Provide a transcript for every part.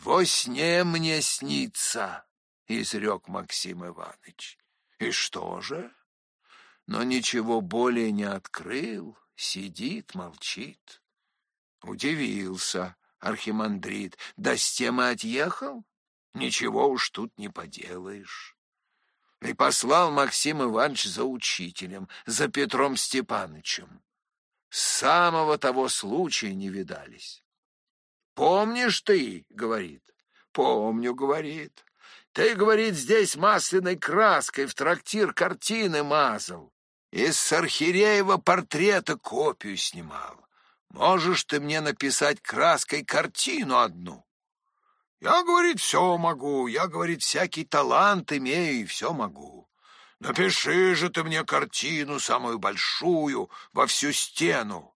Во сне мне снится, изрек Максим Иванович. И что же? Но ничего более не открыл, сидит, молчит. Удивился архимандрит. Да с тем и отъехал? Ничего уж тут не поделаешь. И послал Максим Иванович за учителем, за Петром Степанычем. С самого того случая не видались. «Помнишь ты?» — говорит. «Помню», — говорит. «Ты, — говорит, — здесь масляной краской в трактир картины мазал. Из Архиреева портрета копию снимал. Можешь ты мне написать краской картину одну?» Я, говорит, все могу, я, говорит, всякий талант имею и все могу. Напиши же ты мне картину самую большую во всю стену,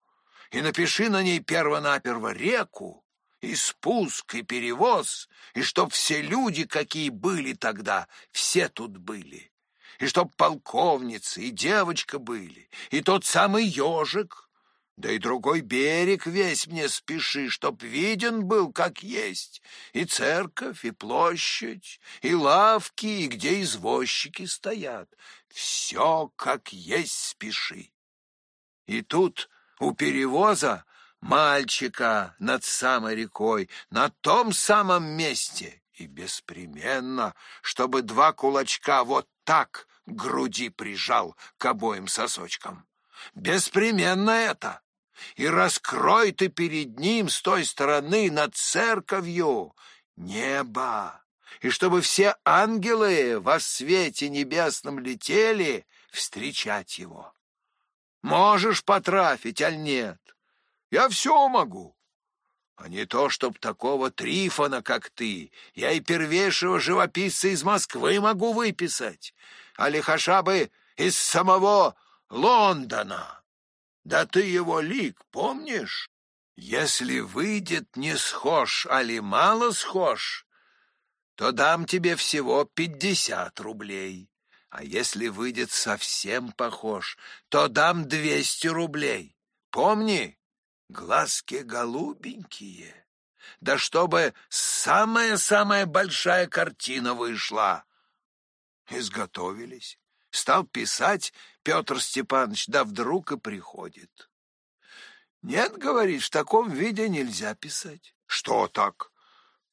и напиши на ней перво-наперво реку, и спуск, и перевоз, и чтоб все люди, какие были тогда, все тут были, и чтоб полковницы и девочка были, и тот самый ежик, да и другой берег весь мне спеши, чтоб виден был, как есть, и церковь, и площадь, и лавки, и где извозчики стоят. Все, как есть, спеши. И тут у перевоза мальчика над самой рекой, на том самом месте, и беспременно, чтобы два кулачка вот так груди прижал к обоим сосочкам. Беспременно это и раскрой ты перед ним с той стороны над церковью небо, и чтобы все ангелы во свете небесном летели встречать его. Можешь потрафить, аль нет? Я все могу. А не то, чтоб такого Трифона, как ты, я и первейшего живописца из Москвы могу выписать, а лихаша бы из самого Лондона. Да ты его лик помнишь? Если выйдет не схож, али мало схож, то дам тебе всего пятьдесят рублей. А если выйдет совсем похож, то дам двести рублей. Помни, глазки голубенькие. Да чтобы самая-самая большая картина вышла. Изготовились. Стал писать Петр Степанович, да вдруг и приходит. Нет, говорит, в таком виде нельзя писать. Что так?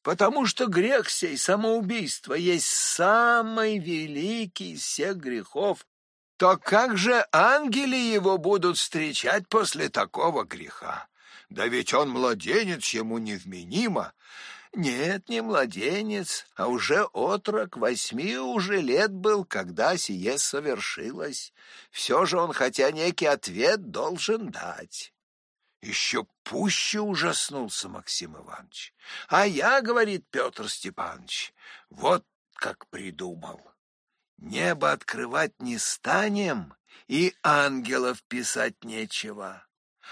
Потому что грех сей, самоубийство, есть самый великий из всех грехов. То как же ангели его будут встречать после такого греха? Да ведь он младенец, ему невменимо. Нет, не младенец, а уже отрок, восьми уже лет был, когда сие совершилось. Все же он, хотя некий ответ, должен дать. Еще пуще ужаснулся Максим Иванович. А я, говорит Петр Степанович, вот как придумал. Небо открывать не станем, и ангелов писать нечего.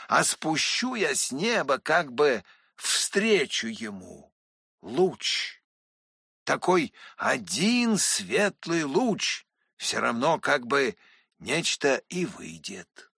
А спущу я с неба как бы встречу ему луч. Такой один светлый луч, все равно как бы нечто и выйдет.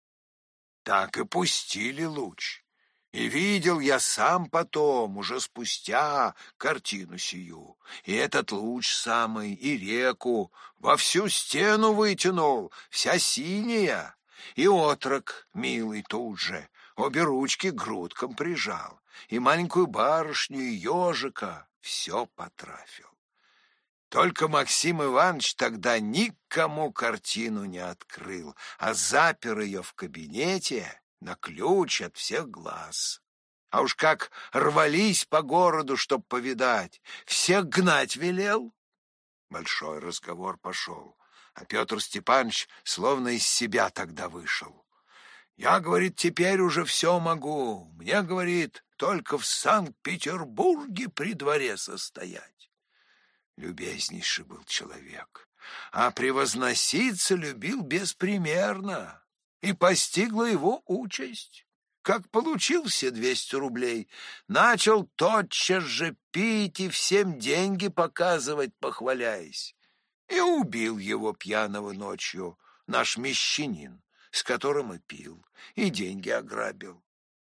Так и пустили луч. И видел я сам потом, уже спустя, картину сию. И этот луч самый, и реку во всю стену вытянул, вся синяя. И отрок, милый, тут же, обе ручки грудком прижал и маленькую барышню, и ежика, все потрафил. Только Максим Иванович тогда никому картину не открыл, а запер ее в кабинете на ключ от всех глаз. А уж как рвались по городу, чтоб повидать, всех гнать велел. Большой разговор пошел, а Петр Степанович словно из себя тогда вышел. Я, говорит, теперь уже все могу. Мне, говорит, только в Санкт-Петербурге при дворе состоять. Любезнейший был человек, а превозноситься любил беспримерно, и постигла его участь. Как получил все двести рублей, начал тотчас же пить и всем деньги показывать, похваляясь. И убил его пьяного ночью наш мещанин, с которым и пил, и деньги ограбил.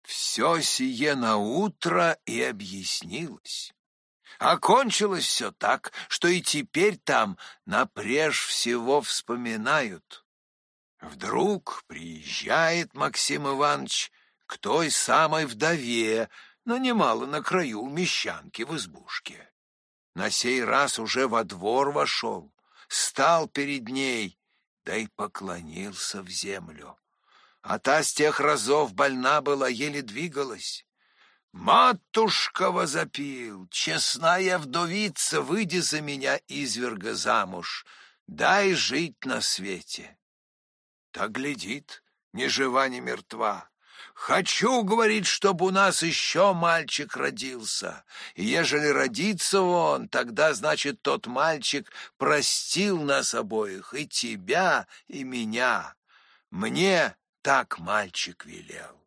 Все сие на утро и объяснилось. Окончилось все так, что и теперь там напреж всего вспоминают. Вдруг приезжает Максим Иванович к той самой вдове, но немало на краю мещанки в избушке. На сей раз уже во двор вошел, стал перед ней, да и поклонился в землю. А та с тех разов больна была, еле двигалась. «Матушка!» — возопил, «честная вдовица, выйди за меня, изверга, замуж, дай жить на свете». Так глядит, ни жива, ни мертва. Хочу, говорит, чтобы у нас еще мальчик родился. И ежели родится он, тогда, значит, тот мальчик простил нас обоих, и тебя, и меня. Мне так мальчик велел.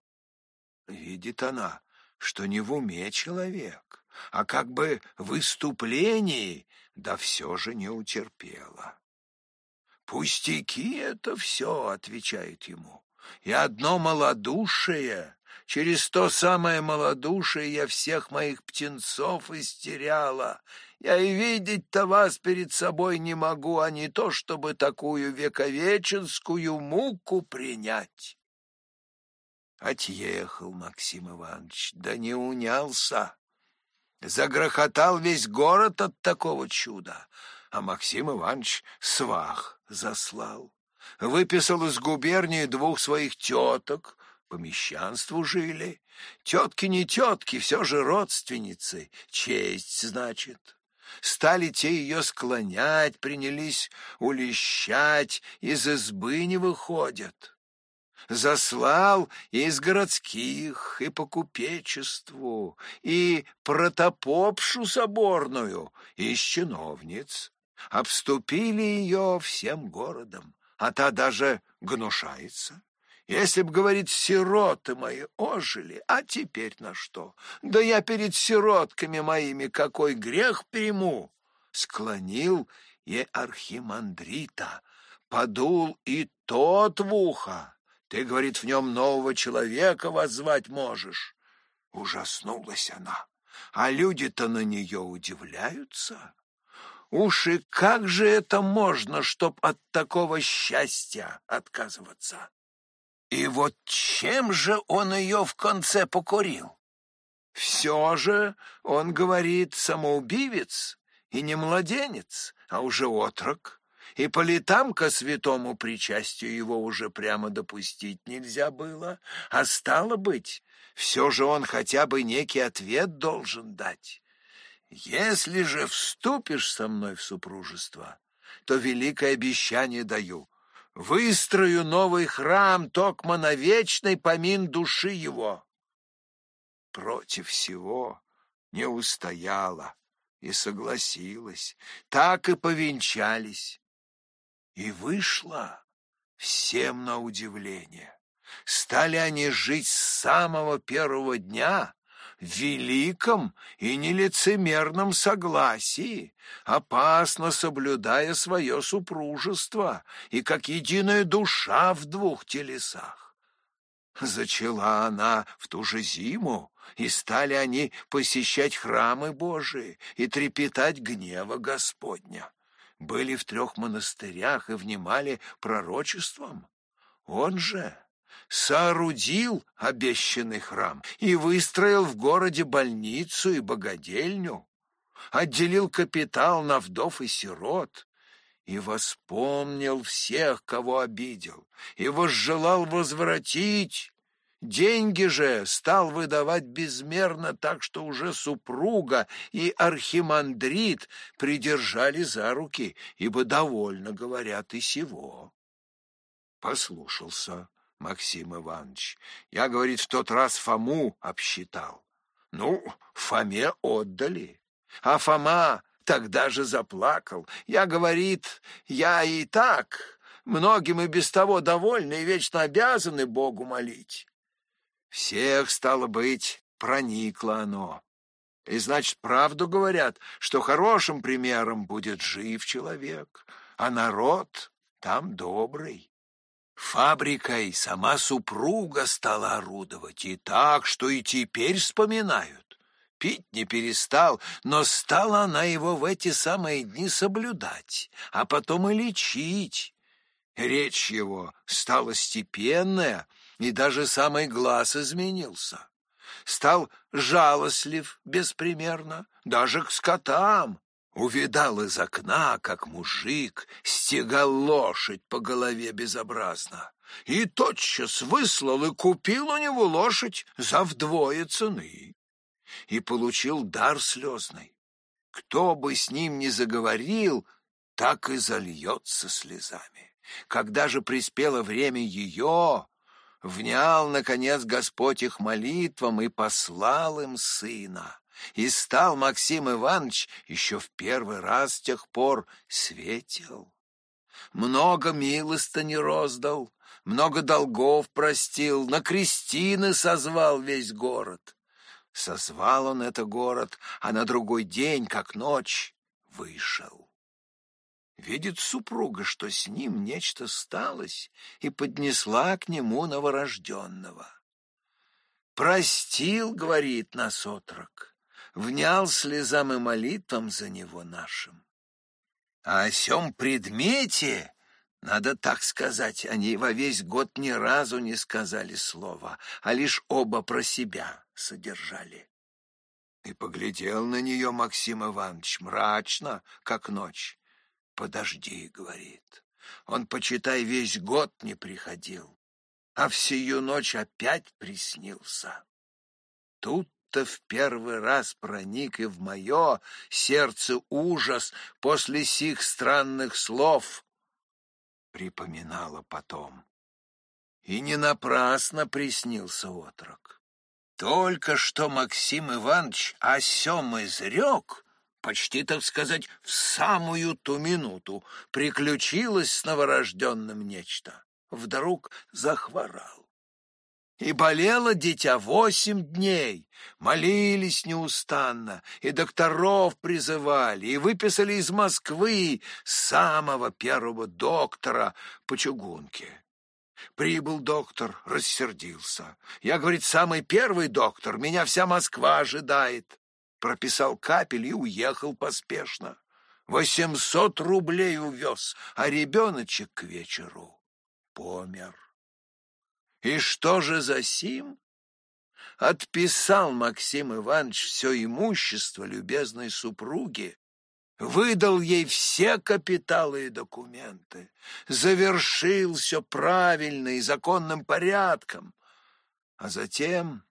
Видит она, что не в уме человек, а как бы в выступлении, да все же не утерпела. «Пустяки это все», — отвечает ему, — «и одно малодушие. Через то самое малодушие я всех моих птенцов истеряла. Я и видеть-то вас перед собой не могу, а не то, чтобы такую вековеченскую муку принять». Отъехал Максим Иванович, да не унялся. Загрохотал весь город от такого чуда, а Максим Иванович свах заслал. Выписал из губернии двух своих теток, по мещанству жили. Тетки не тетки, все же родственницы, честь, значит. Стали те ее склонять, принялись улещать, из избы не выходят заслал из городских, и по купечеству, и протопопшу соборную, и из чиновниц. Обступили ее всем городом, а та даже гнушается. Если б, говорит, сироты мои ожили, а теперь на что? Да я перед сиротками моими какой грех приму? Склонил и архимандрита, подул и тот в ухо. Ты, говорит, в нем нового человека воззвать можешь. Ужаснулась она. А люди-то на нее удивляются. Уж и как же это можно, чтоб от такого счастья отказываться? И вот чем же он ее в конце покурил? Все же, он говорит, самоубивец и не младенец, а уже отрок и по летам ко святому причастию его уже прямо допустить нельзя было, а стало быть, все же он хотя бы некий ответ должен дать. Если же вступишь со мной в супружество, то великое обещание даю. Выстрою новый храм токмо на вечный помин души его. Против всего не устояла и согласилась. Так и повенчались. И вышло всем на удивление. Стали они жить с самого первого дня великом и нелицемерном согласии, опасно соблюдая свое супружество и как единая душа в двух телесах. Зачала она в ту же зиму, и стали они посещать храмы Божии и трепетать гнева Господня были в трех монастырях и внимали пророчествам. Он же соорудил обещанный храм и выстроил в городе больницу и богадельню, отделил капитал на вдов и сирот, и воспомнил всех, кого обидел, и возжелал возвратить Деньги же стал выдавать безмерно, так что уже супруга и архимандрит придержали за руки, ибо довольно, говорят, и сего. Послушался Максим Иванович. Я, говорит, в тот раз Фому обсчитал. Ну, Фоме отдали. А Фома тогда же заплакал. Я, говорит, я и так многим и без того довольны и вечно обязаны Богу молить. Всех, стало быть, проникло оно. И, значит, правду говорят, что хорошим примером будет жив человек, а народ там добрый. Фабрикой сама супруга стала орудовать, и так, что и теперь вспоминают. пить не перестал, но стала она его в эти самые дни соблюдать, а потом и лечить. Речь его стала степенная, и даже самый глаз изменился. Стал жалостлив беспримерно, даже к скотам. Увидал из окна, как мужик стегал лошадь по голове безобразно, и тотчас выслал и купил у него лошадь за вдвое цены. И получил дар слезный. Кто бы с ним ни заговорил, так и зальется слезами. Когда же приспело время ее, внял, наконец, Господь их молитвам и послал им сына. И стал Максим Иванович еще в первый раз с тех пор светил. Много милостыни роздал, много долгов простил, на крестины созвал весь город. Созвал он это город, а на другой день, как ночь, вышел. Видит супруга, что с ним нечто сталось, и поднесла к нему новорожденного. «Простил, — говорит нас отрок, — внял слезам и молитвам за него нашим. А о сем предмете, надо так сказать, они во весь год ни разу не сказали слова, а лишь оба про себя содержали. И поглядел на нее Максим Иванович мрачно, как ночь, «Подожди», — говорит, — «он, почитай, весь год не приходил, а в сию ночь опять приснился». Тут-то в первый раз проник и в мое сердце ужас после сих странных слов. Припоминала потом. И не напрасно приснился отрок. Только что Максим Иванович о сем изрек, почти, так сказать, в самую ту минуту приключилось с новорожденным нечто. Вдруг захворал. И болело дитя восемь дней, молились неустанно, и докторов призывали, и выписали из Москвы самого первого доктора по чугунке. Прибыл доктор, рассердился. Я, говорит, самый первый доктор, меня вся Москва ожидает прописал капель и уехал поспешно. Восемьсот рублей увез, а ребеночек к вечеру помер. И что же за сим? Отписал Максим Иванович все имущество любезной супруги, выдал ей все капиталы и документы, завершил все правильно и законным порядком, а затем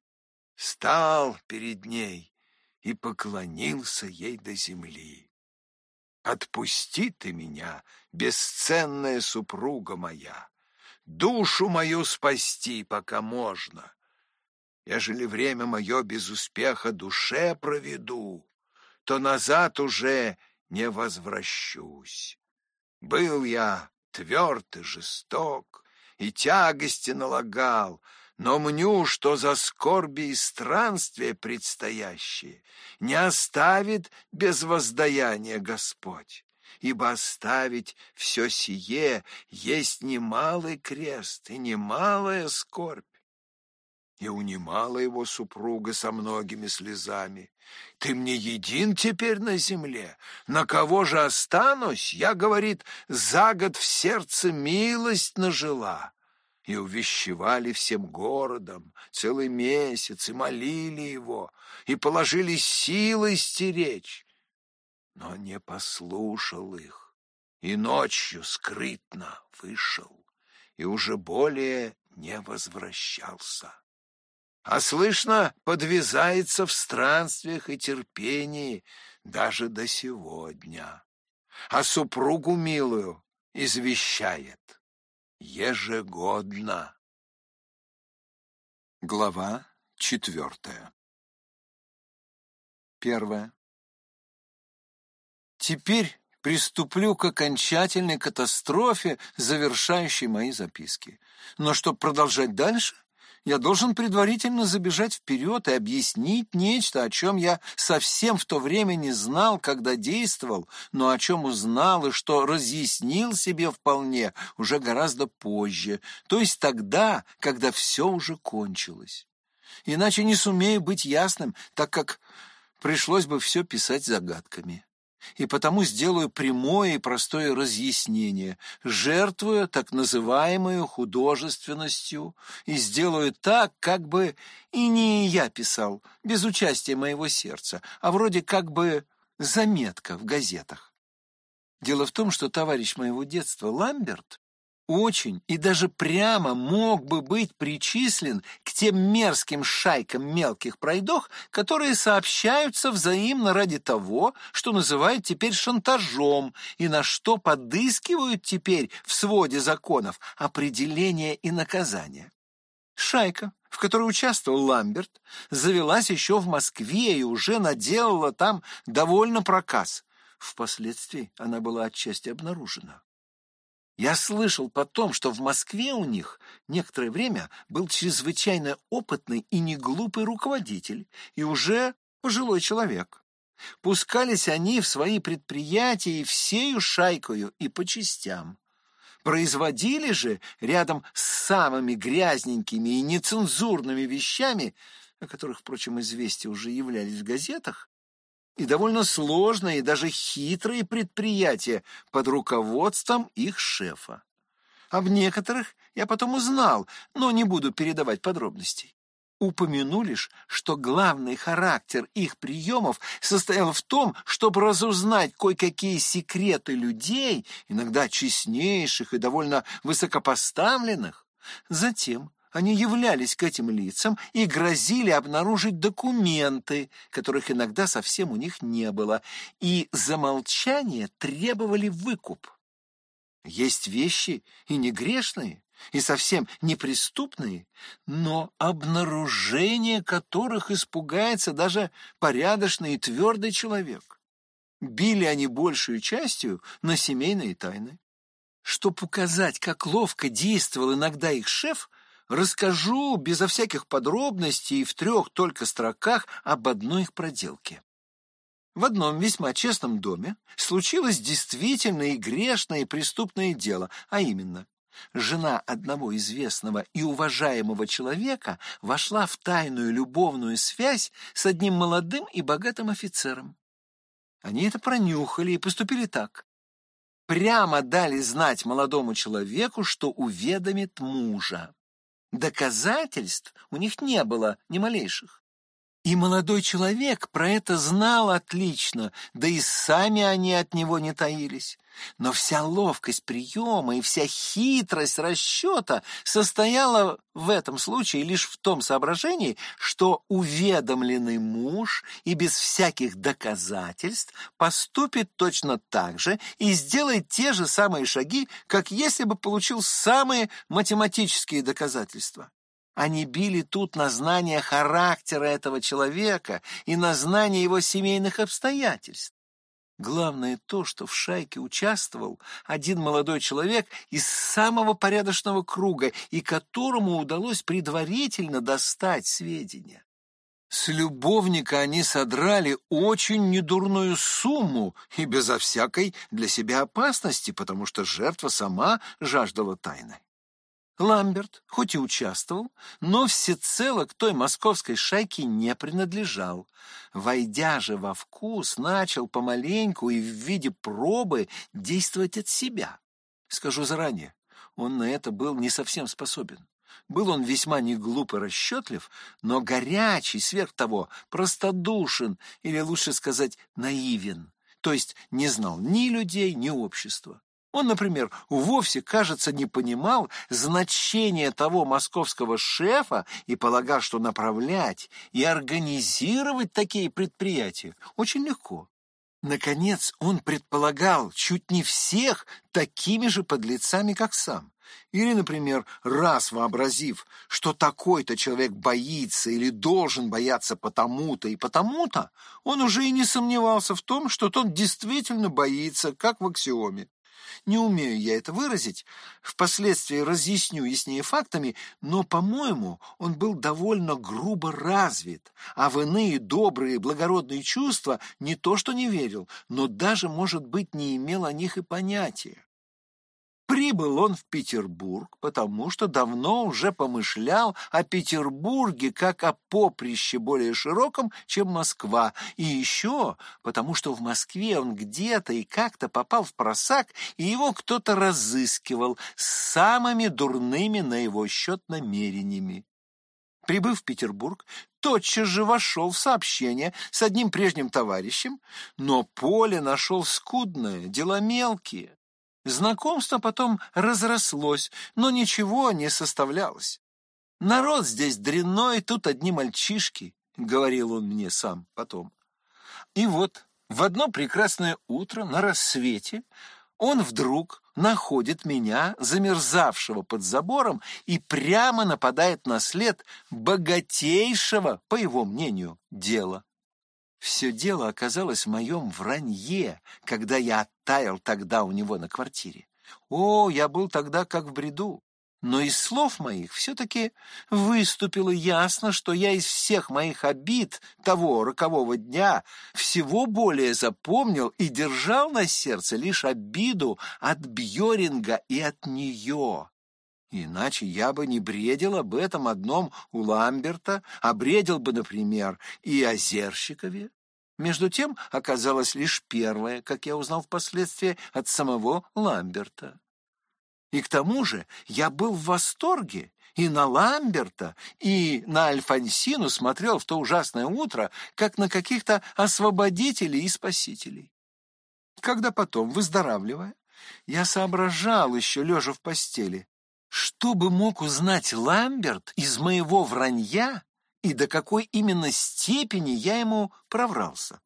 стал перед ней и поклонился ей до земли. Отпусти ты меня, бесценная супруга моя, душу мою спасти, пока можно. Ежели время мое без успеха душе проведу, то назад уже не возвращусь. Был я тверд и жесток, и тягости налагал, но мню, что за скорби и странствия предстоящие не оставит без воздаяния Господь, ибо оставить все сие есть немалый крест и немалая скорбь. И унимала его супруга со многими слезами. «Ты мне един теперь на земле. На кого же останусь? Я, говорит, за год в сердце милость нажила» и увещевали всем городом целый месяц, и молили его, и положили силой стеречь. Но не послушал их, и ночью скрытно вышел, и уже более не возвращался. А слышно, подвязается в странствиях и терпении даже до сегодня. А супругу милую извещает ежегодно. Глава четвертая. Первая. Теперь приступлю к окончательной катастрофе, завершающей мои записки. Но чтобы продолжать дальше, я должен предварительно забежать вперед и объяснить нечто, о чем я совсем в то время не знал, когда действовал, но о чем узнал и что разъяснил себе вполне уже гораздо позже, то есть тогда, когда все уже кончилось. Иначе не сумею быть ясным, так как пришлось бы все писать загадками. И потому сделаю прямое и простое разъяснение, жертвуя так называемую художественностью, и сделаю так, как бы и не я писал, без участия моего сердца, а вроде как бы заметка в газетах. Дело в том, что товарищ моего детства Ламберт очень и даже прямо мог бы быть причислен к тем мерзким шайкам мелких пройдох, которые сообщаются взаимно ради того, что называют теперь шантажом, и на что подыскивают теперь в своде законов определение и наказание. Шайка, в которой участвовал Ламберт, завелась еще в Москве и уже наделала там довольно проказ. Впоследствии она была отчасти обнаружена. Я слышал потом, что в Москве у них некоторое время был чрезвычайно опытный и неглупый руководитель, и уже пожилой человек. Пускались они в свои предприятия и всею шайкою и по частям. Производили же рядом с самыми грязненькими и нецензурными вещами, о которых, впрочем, известия уже являлись в газетах, и довольно сложные и даже хитрые предприятия под руководством их шефа. Об некоторых я потом узнал, но не буду передавать подробностей. Упомяну лишь, что главный характер их приемов состоял в том, чтобы разузнать кое-какие секреты людей, иногда честнейших и довольно высокопоставленных. Затем они являлись к этим лицам и грозили обнаружить документы, которых иногда совсем у них не было, и за молчание требовали выкуп. Есть вещи и не грешные, и совсем неприступные, но обнаружение которых испугается даже порядочный и твердый человек. Били они большую частью на семейные тайны. Чтобы указать, как ловко действовал иногда их шеф, расскажу безо всяких подробностей в трех только строках об одной их проделке. В одном весьма честном доме случилось действительно и грешное, и преступное дело, а именно, жена одного известного и уважаемого человека вошла в тайную любовную связь с одним молодым и богатым офицером. Они это пронюхали и поступили так. Прямо дали знать молодому человеку, что уведомит мужа. Доказательств у них не было ни малейших. И молодой человек про это знал отлично, да и сами они от него не таились. Но вся ловкость приема и вся хитрость расчета состояла в этом случае лишь в том соображении, что уведомленный муж и без всяких доказательств поступит точно так же и сделает те же самые шаги, как если бы получил самые математические доказательства. Они били тут на знание характера этого человека и на знание его семейных обстоятельств. Главное то, что в шайке участвовал один молодой человек из самого порядочного круга и которому удалось предварительно достать сведения. С любовника они содрали очень недурную сумму и безо всякой для себя опасности, потому что жертва сама жаждала тайны. Ламберт, хоть и участвовал, но всецело к той московской шайке не принадлежал. Войдя же во вкус, начал помаленьку и в виде пробы действовать от себя. Скажу заранее, он на это был не совсем способен. Был он весьма не глуп и расчетлив, но горячий, сверх того, простодушен, или лучше сказать, наивен, то есть не знал ни людей, ни общества. Он, например, вовсе, кажется, не понимал значения того московского шефа и полагал, что направлять и организировать такие предприятия очень легко. Наконец, он предполагал чуть не всех такими же подлецами, как сам. Или, например, раз вообразив, что такой-то человек боится или должен бояться потому-то и потому-то, он уже и не сомневался в том, что тот действительно боится, как в аксиоме. Не умею я это выразить, впоследствии разъясню яснее фактами, но, по-моему, он был довольно грубо развит, а в иные добрые благородные чувства не то что не верил, но даже, может быть, не имел о них и понятия. Прибыл он в Петербург, потому что давно уже помышлял о Петербурге как о поприще более широком, чем Москва, и еще потому что в Москве он где-то и как-то попал в просак, и его кто-то разыскивал с самыми дурными на его счет намерениями. Прибыв в Петербург, тотчас же вошел в сообщение с одним прежним товарищем, но поле нашел скудное, дела мелкие. Знакомство потом разрослось, но ничего не составлялось. Народ здесь дрянной, тут одни мальчишки, — говорил он мне сам потом. И вот в одно прекрасное утро на рассвете он вдруг находит меня, замерзавшего под забором, и прямо нападает на след богатейшего, по его мнению, дела. Все дело оказалось в моем вранье, когда я оттаял тогда у него на квартире. О, я был тогда как в бреду. Но из слов моих все-таки выступило ясно, что я из всех моих обид того рокового дня всего более запомнил и держал на сердце лишь обиду от Бьоринга и от нее. Иначе я бы не бредил об этом одном у Ламберта, а бредил бы, например, и о Зерщикове. Между тем оказалось лишь первое, как я узнал впоследствии от самого Ламберта. И к тому же я был в восторге и на Ламберта, и на Альфонсину смотрел в то ужасное утро, как на каких-то освободителей и спасителей. Когда потом, выздоравливая, я соображал еще, лежа в постели, что бы мог узнать Ламберт из моего вранья и до какой именно степени я ему проврался,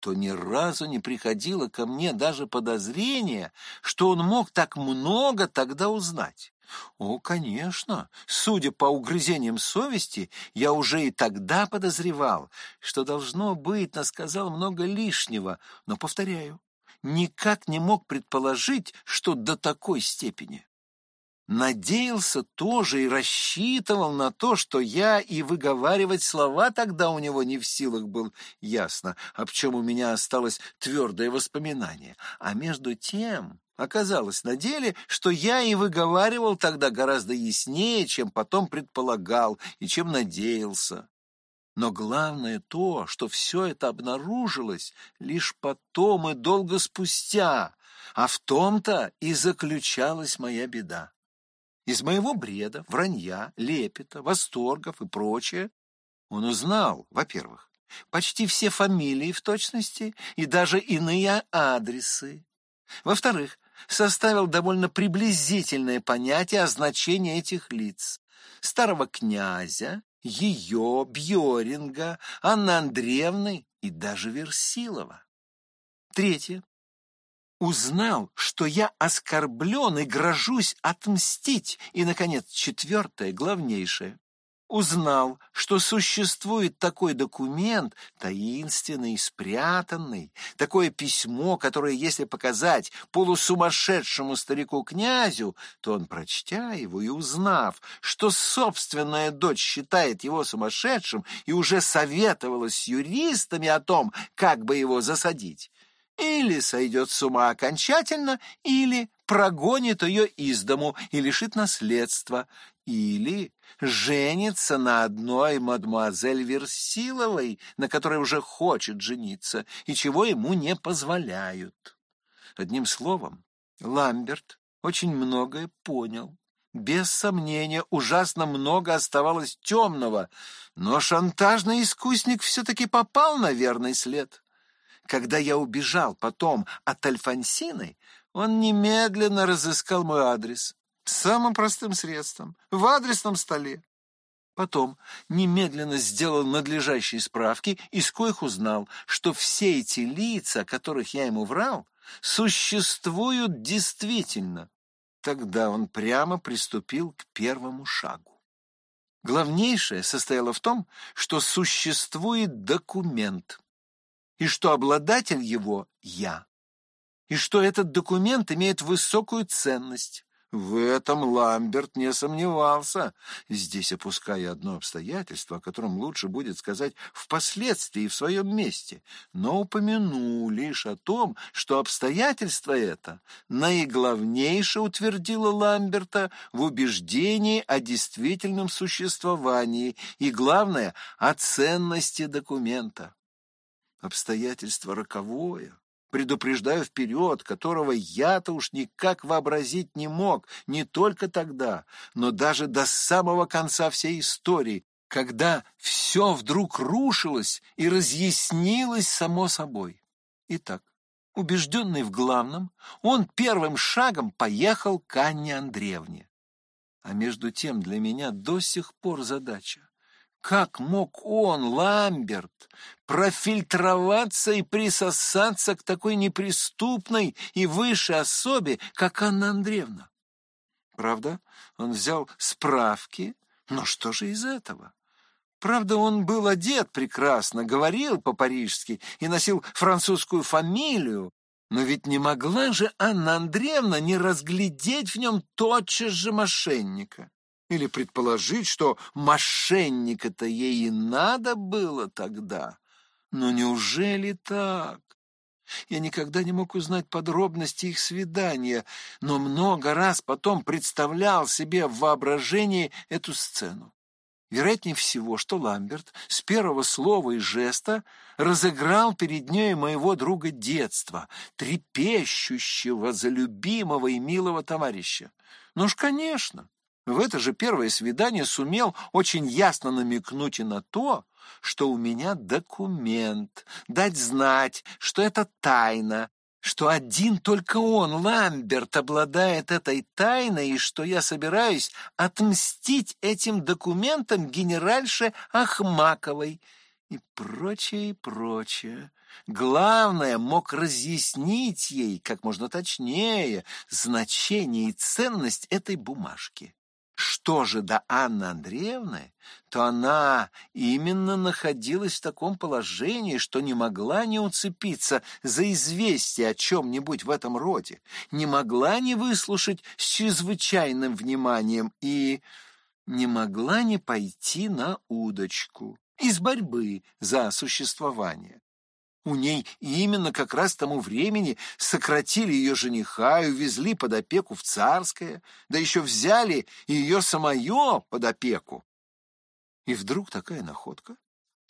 то ни разу не приходило ко мне даже подозрение, что он мог так много тогда узнать. О, конечно, судя по угрызениям совести, я уже и тогда подозревал, что, должно быть, насказал много лишнего, но, повторяю, никак не мог предположить, что до такой степени надеялся тоже и рассчитывал на то, что я и выговаривать слова тогда у него не в силах был ясно, об чем у меня осталось твердое воспоминание. А между тем оказалось на деле, что я и выговаривал тогда гораздо яснее, чем потом предполагал и чем надеялся. Но главное то, что все это обнаружилось лишь потом и долго спустя, а в том-то и заключалась моя беда. Из моего бреда, вранья, лепета, восторгов и прочее он узнал, во-первых, почти все фамилии в точности и даже иные адресы. Во-вторых, составил довольно приблизительное понятие о значении этих лиц. Старого князя, ее, Бьоринга, Анны Андреевны и даже Версилова. Третье узнал, что я оскорблен и грожусь отмстить. И, наконец, четвертое, главнейшее. Узнал, что существует такой документ, таинственный спрятанный, такое письмо, которое, если показать полусумасшедшему старику-князю, то он, прочтя его и узнав, что собственная дочь считает его сумасшедшим и уже советовалась с юристами о том, как бы его засадить, или сойдет с ума окончательно, или прогонит ее из дому и лишит наследства, или женится на одной мадемуазель Версиловой, на которой уже хочет жениться, и чего ему не позволяют. Одним словом, Ламберт очень многое понял. Без сомнения, ужасно много оставалось темного, но шантажный искусник все-таки попал на верный след. Когда я убежал потом от Альфонсины, он немедленно разыскал мой адрес. Самым простым средством, в адресном столе. Потом немедленно сделал надлежащие справки, из коих узнал, что все эти лица, о которых я ему врал, существуют действительно. Тогда он прямо приступил к первому шагу. Главнейшее состояло в том, что существует документ, и что обладатель его — я, и что этот документ имеет высокую ценность. В этом Ламберт не сомневался, здесь опуская одно обстоятельство, о котором лучше будет сказать впоследствии в своем месте, но упомянул лишь о том, что обстоятельство это наиглавнейше утвердило Ламберта в убеждении о действительном существовании и, главное, о ценности документа. Обстоятельство роковое, предупреждаю вперед, которого я-то уж никак вообразить не мог, не только тогда, но даже до самого конца всей истории, когда все вдруг рушилось и разъяснилось само собой. Итак, убежденный в главном, он первым шагом поехал к Анне Андреевне. А между тем для меня до сих пор задача как мог он, Ламберт, профильтроваться и присосаться к такой неприступной и высшей особе, как Анна Андреевна? Правда, он взял справки, но что же из этого? Правда, он был одет прекрасно, говорил по-парижски и носил французскую фамилию, но ведь не могла же Анна Андреевна не разглядеть в нем тотчас же мошенника. Или предположить, что мошенника-то ей и надо было тогда. Но неужели так? Я никогда не мог узнать подробности их свидания, но много раз потом представлял себе в воображении эту сцену. Вероятнее всего, что Ламберт с первого слова и жеста разыграл перед ней моего друга детства, трепещущего за любимого и милого товарища. Ну уж, конечно, в это же первое свидание сумел очень ясно намекнуть и на то, что у меня документ, дать знать, что это тайна, что один только он, Ламберт, обладает этой тайной, и что я собираюсь отмстить этим документам генеральше Ахмаковой и прочее, и прочее. Главное, мог разъяснить ей как можно точнее значение и ценность этой бумажки. Что же до Анны Андреевны, то она именно находилась в таком положении, что не могла не уцепиться за известие о чем-нибудь в этом роде, не могла не выслушать с чрезвычайным вниманием и не могла не пойти на удочку из борьбы за существование. У ней именно как раз тому времени сократили ее жениха и увезли под опеку в Царское, да еще взяли ее самое под опеку. И вдруг такая находка.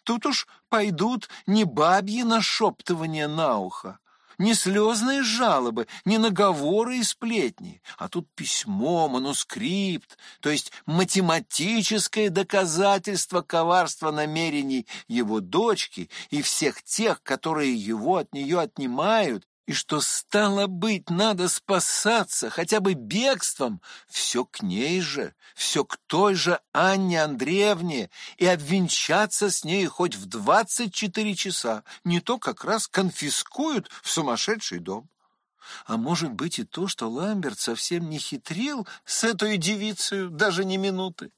Тут уж пойдут не бабьи нашептывания на ухо, не слезные жалобы, не наговоры и сплетни, а тут письмо, манускрипт, то есть математическое доказательство коварства намерений его дочки и всех тех, которые его от нее отнимают, и что, стало быть, надо спасаться хотя бы бегством, все к ней же, все к той же Анне Андреевне, и обвенчаться с ней хоть в двадцать четыре часа, не то как раз конфискуют в сумасшедший дом. А может быть и то, что Ламберт совсем не хитрил с этой девицей даже ни минуты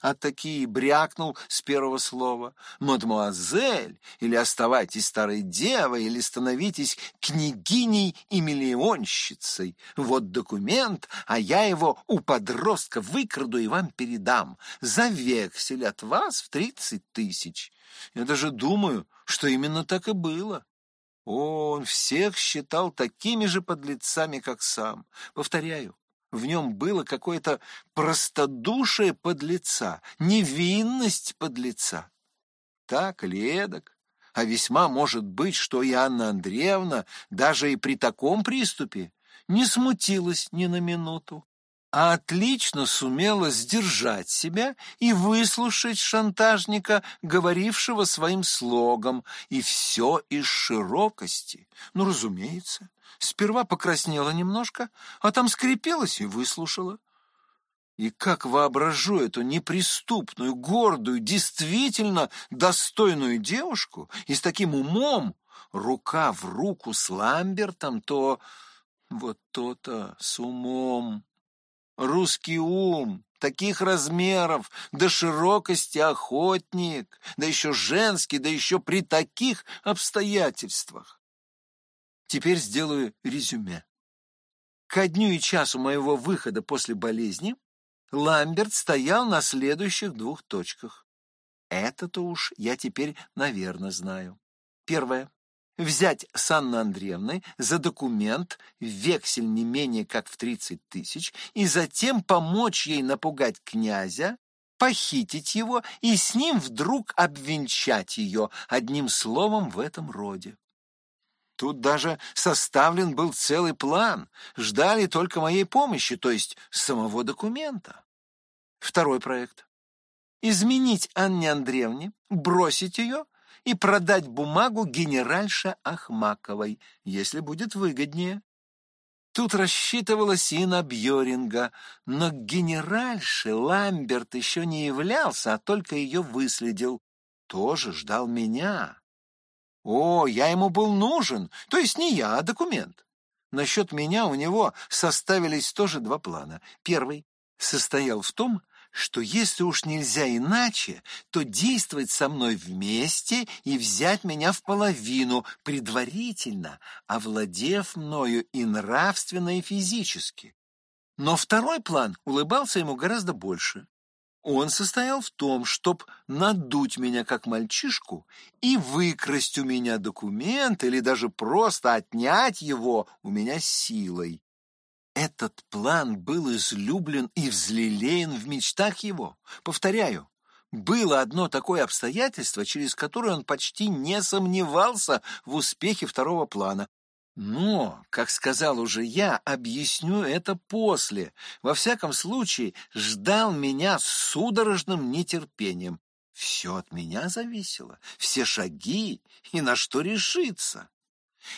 а такие брякнул с первого слова. «Мадемуазель» или «Оставайтесь старой девой» или «Становитесь княгиней и миллионщицей». Вот документ, а я его у подростка выкраду и вам передам. За вексель от вас в тридцать тысяч. Я даже думаю, что именно так и было. Он всех считал такими же подлецами, как сам. Повторяю, в нем было какое-то простодушие подлеца, невинность подлеца. Так или эдак, а весьма может быть, что и Анна Андреевна даже и при таком приступе не смутилась ни на минуту а отлично сумела сдержать себя и выслушать шантажника, говорившего своим слогом, и все из широкости. Ну, разумеется, сперва покраснела немножко, а там скрипелась и выслушала. И как воображу эту неприступную, гордую, действительно достойную девушку и с таким умом, рука в руку с Ламбертом, то вот то-то с умом Русский ум, таких размеров, до широкости охотник, да еще женский, да еще при таких обстоятельствах. Теперь сделаю резюме. ко дню и часу моего выхода после болезни Ламберт стоял на следующих двух точках. Это-то уж я теперь, наверное, знаю. Первое. Взять с Анны Андреевны за документ вексель не менее как в 30 тысяч и затем помочь ей напугать князя, похитить его и с ним вдруг обвенчать ее, одним словом в этом роде. Тут даже составлен был целый план, ждали только моей помощи, то есть самого документа. Второй проект. Изменить Анне Андреевне, бросить ее и продать бумагу генеральше Ахмаковой, если будет выгоднее. Тут рассчитывалось и на Бьоринга, но генеральше Ламберт еще не являлся, а только ее выследил. Тоже ждал меня. О, я ему был нужен, то есть не я, а документ. Насчет меня у него составились тоже два плана. Первый состоял в том, что если уж нельзя иначе, то действовать со мной вместе и взять меня в половину, предварительно, овладев мною и нравственно, и физически. Но второй план улыбался ему гораздо больше. Он состоял в том, чтоб надуть меня как мальчишку и выкрасть у меня документ или даже просто отнять его у меня силой. Этот план был излюблен и взлелеен в мечтах его. Повторяю, было одно такое обстоятельство, через которое он почти не сомневался в успехе второго плана. Но, как сказал уже я, объясню это после. Во всяком случае, ждал меня с судорожным нетерпением. Все от меня зависело, все шаги и на что решиться.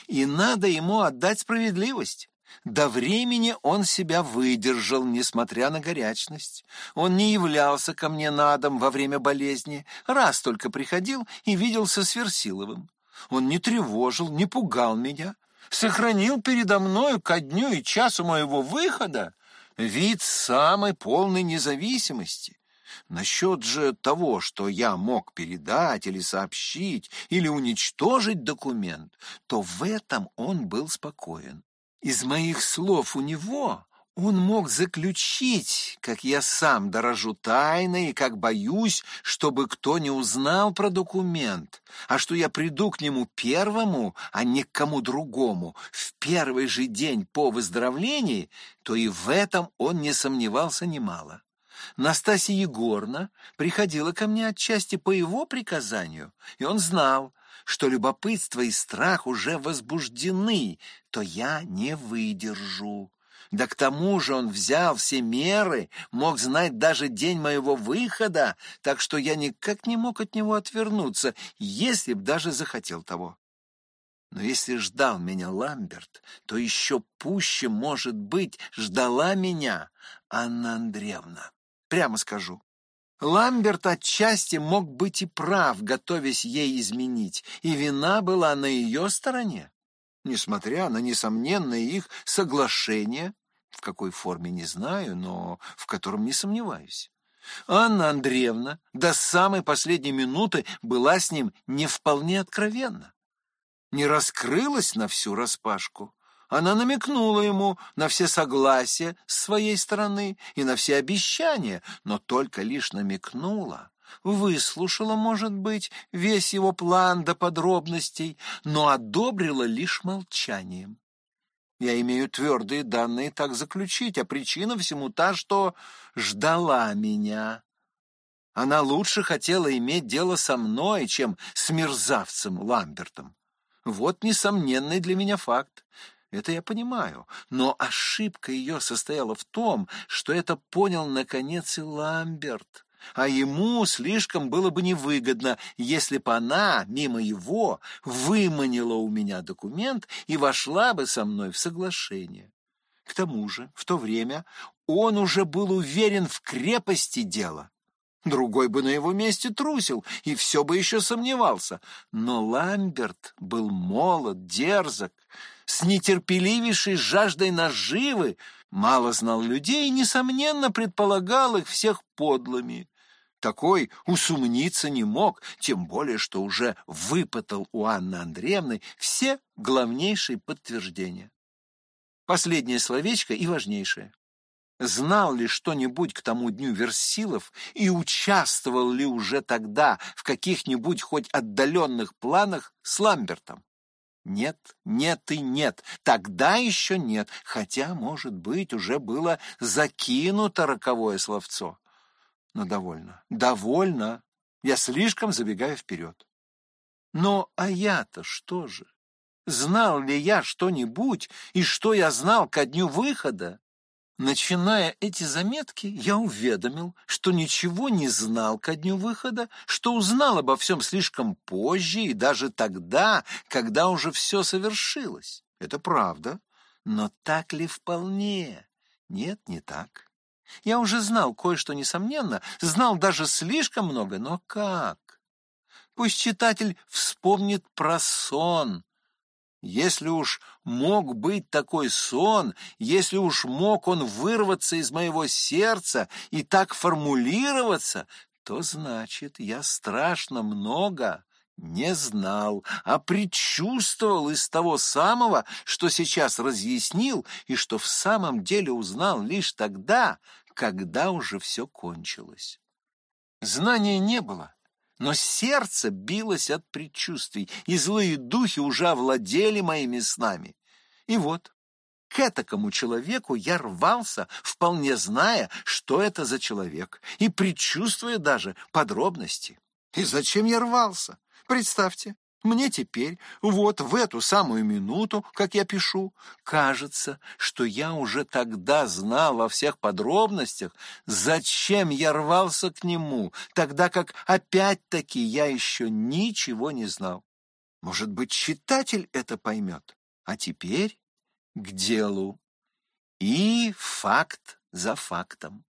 И надо ему отдать справедливость. До времени он себя выдержал, несмотря на горячность. Он не являлся ко мне на дом во время болезни, раз только приходил и виделся с Версиловым. Он не тревожил, не пугал меня, сохранил передо мною ко дню и часу моего выхода вид самой полной независимости. Насчет же того, что я мог передать или сообщить, или уничтожить документ, то в этом он был спокоен. Из моих слов у него он мог заключить, как я сам дорожу тайной и как боюсь, чтобы кто не узнал про документ, а что я приду к нему первому, а не к кому другому, в первый же день по выздоровлении, то и в этом он не сомневался немало. Настасья Егоровна приходила ко мне отчасти по его приказанию, и он знал, что любопытство и страх уже возбуждены, то я не выдержу. Да к тому же он взял все меры, мог знать даже день моего выхода, так что я никак не мог от него отвернуться, если б даже захотел того. Но если ждал меня Ламберт, то еще пуще, может быть, ждала меня Анна Андреевна. Прямо скажу, Ламберт отчасти мог быть и прав, готовясь ей изменить, и вина была на ее стороне. Несмотря на несомненное их соглашение, в какой форме не знаю, но в котором не сомневаюсь. Анна Андреевна до самой последней минуты была с ним не вполне откровенна, не раскрылась на всю распашку. Она намекнула ему на все согласия с своей стороны и на все обещания, но только лишь намекнула. Выслушала, может быть, весь его план до подробностей, но одобрила лишь молчанием. Я имею твердые данные так заключить, а причина всему та, что ждала меня. Она лучше хотела иметь дело со мной, чем с мерзавцем Ламбертом. Вот несомненный для меня факт. Это я понимаю, но ошибка ее состояла в том, что это понял, наконец, и Ламберт. А ему слишком было бы невыгодно, если бы она, мимо его, выманила у меня документ и вошла бы со мной в соглашение. К тому же, в то время он уже был уверен в крепости дела. Другой бы на его месте трусил и все бы еще сомневался. Но Ламберт был молод, дерзок, с нетерпеливейшей жаждой наживы, мало знал людей и, несомненно, предполагал их всех подлыми. Такой усомниться не мог, тем более, что уже выпытал у Анны Андреевны все главнейшие подтверждения. Последнее словечко и важнейшее. Знал ли что-нибудь к тому дню Версилов и участвовал ли уже тогда в каких-нибудь хоть отдаленных планах с Ламбертом? Нет, нет и нет. Тогда еще нет, хотя, может быть, уже было закинуто роковое словцо. Но довольно, довольно. Я слишком забегаю вперед. Но а я-то что же? Знал ли я что-нибудь, и что я знал ко дню выхода? Начиная эти заметки, я уведомил, что ничего не знал ко дню выхода, что узнал обо всем слишком позже и даже тогда, когда уже все совершилось. Это правда. Но так ли вполне? Нет, не так. Я уже знал кое-что, несомненно, знал даже слишком много, но как? Пусть читатель вспомнит про сон, если уж мог быть такой сон, если уж мог он вырваться из моего сердца и так формулироваться, то значит, я страшно много не знал, а предчувствовал из того самого, что сейчас разъяснил и что в самом деле узнал лишь тогда, когда уже все кончилось. Знания не было, но сердце билось от предчувствий, и злые духи уже овладели моими снами. И вот, к этакому человеку я рвался, вполне зная, что это за человек, и предчувствуя даже подробности. И зачем я рвался? Представьте, мне теперь, вот в эту самую минуту, как я пишу, кажется, что я уже тогда знал во всех подробностях, зачем я рвался к нему, тогда как опять-таки я еще ничего не знал. Может быть, читатель это поймет. А теперь к делу. И факт за фактом.